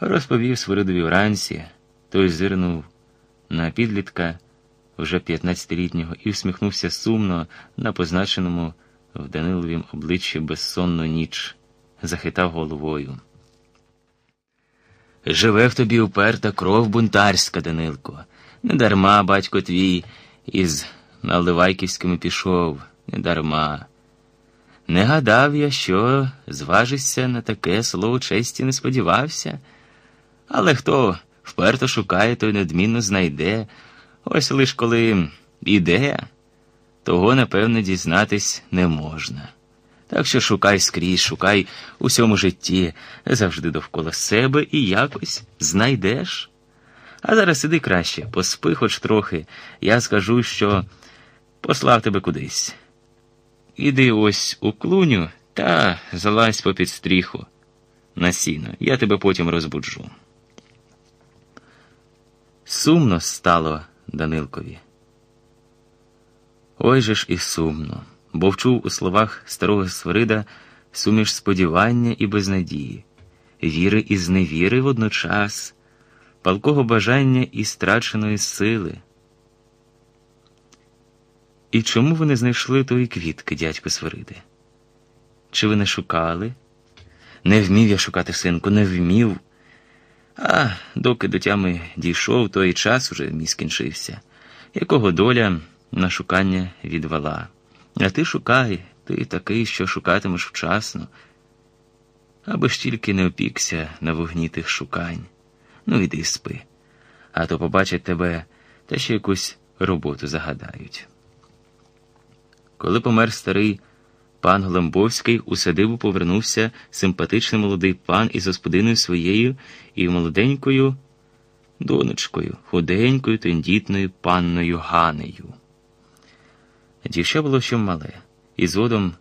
Розповів Свиридові вранці, той зирнув на підлітка вже 15-літнього і всміхнувся сумно на позначеному в Даниловім обличчі безсонну ніч, захитав головою. Живе в тобі уперта кров бунтарська, Данилко. Недарма батько твій із Наливайківськими пішов, недарма. Не гадав я, що зважишся на таке слово честі не сподівався, але хто вперто шукає, той недмінно знайде. Ось лиш коли іде, того, напевне, дізнатись не можна. Так що шукай скрізь, шукай у всьому житті, завжди довкола себе і якось знайдеш. А зараз іди краще, поспи хоч трохи, я скажу, що послав тебе кудись. Іди ось у клуню та залазь попід стріху на сіно, я тебе потім розбуджу. Сумно стало Данилкові. Ой же ж і сумно, бо вчув у словах старого Свирида суміш сподівання і безнадії, віри і зневіри водночас, палкого бажання і страченої сили. І чому ви не знайшли тої квітки, дядько Свириде? Чи ви не шукали? Не вмів я шукати, синку, не вмів. А доки до тями дійшов, той час уже мій скінчився, якого доля на шукання відвела. А ти шукай, ти такий, що шукатимеш вчасно, аби ж тільки не опікся на вогні тих шукань. Ну, іди спи, а то побачать тебе та ще якусь роботу загадають. Коли помер старий пан Гломбовський, у садибу повернувся симпатичний молодий пан із господиною своєю і молоденькою донечкою, худенькою, тендітною панною Ганею. Дівча було ще мале, і згодом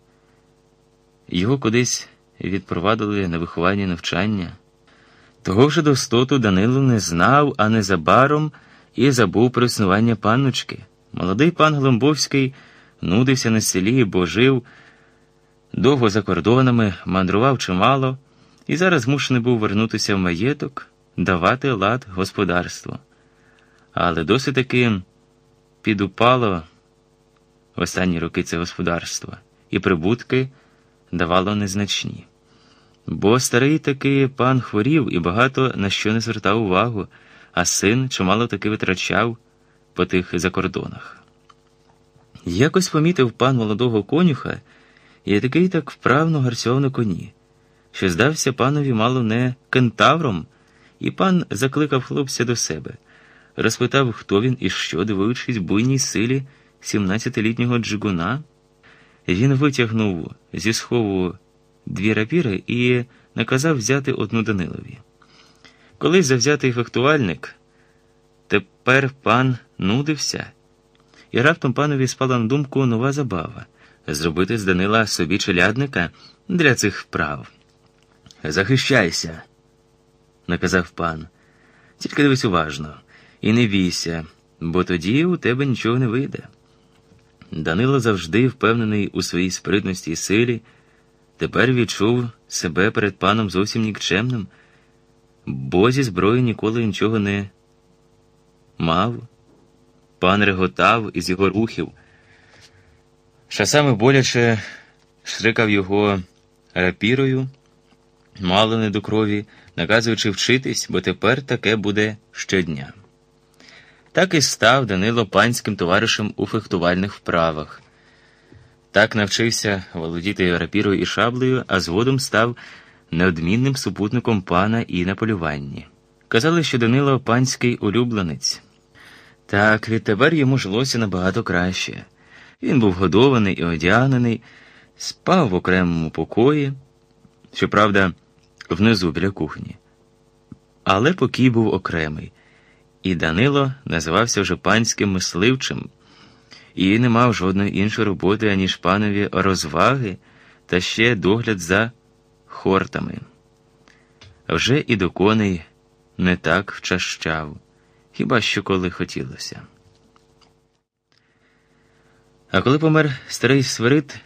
його кудись відпровадили на виховання навчання. Того вже достоту Данило не знав, а незабаром і забув про існування панночки. Молодий пан Гломбовський нудився на селі, бо жив довго за кордонами, мандрував чимало і зараз змушений був вернутися в маєток, давати лад господарству. Але досить таки підупало в останні роки це господарство, і прибутки давало незначні. Бо старий таки пан хворів і багато на що не звертав увагу, а син чимало таки витрачав по тих закордонах. Якось помітив пан молодого конюха і такий так вправно гарцьов на коні, що здався панові мало не кентавром, і пан закликав хлопця до себе, розпитав, хто він і що, дивуючись буйній силі сімнадцятилітнього джигуна. Він витягнув зі схову дві рапіри і наказав взяти одну Данилові. Колись завзятий фехтувальник, тепер пан нудився, і раптом панові спала на думку нова забава зробити з Данила собі челядника для цих вправ. Захищайся, наказав пан. Тільки дивись уважно і не бійся, бо тоді у тебе нічого не вийде. Данило завжди впевнений у своїй спритності і силі, тепер відчув себе перед паном зовсім нікчемним, бо зі зброї ніколи нічого не мав. Пан реготав із його рухів. Часами боляче шрикав його рапірою, мало не до крові, наказуючи вчитись, бо тепер таке буде щодня. Так і став Данило панським товаришем у фехтувальних вправах. Так навчився володіти рапірою і шаблею, а згодом став неодмінним супутником пана і на полюванні. Казали, що Данило панський улюбленець. Так, відтепер йому жилося набагато краще. Він був годований і одягнений, спав в окремому покої, щоправда, внизу біля кухні. Але покій був окремий, і Данило називався вже панським мисливчим і не мав жодної іншої роботи, аніж панові розваги та ще догляд за хортами. Вже і до коней не так вчащав, хіба що коли хотілося. А коли помер старий Свирид,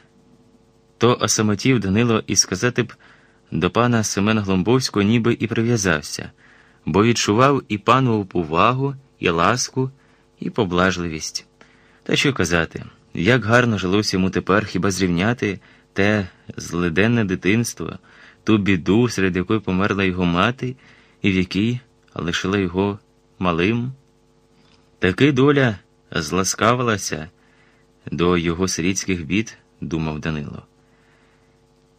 то осамотів Данило і сказати б до пана Семена Гломбовського ніби і прив'язався, бо відчував і панову повагу, і ласку, і поблажливість. Та що казати, як гарно жилося йому тепер хіба зрівняти те злиденне дитинство, ту біду, серед якої померла його мати, і в якій лишила його малим. Таки доля зласкавилася до його сирітських бід, думав Данило.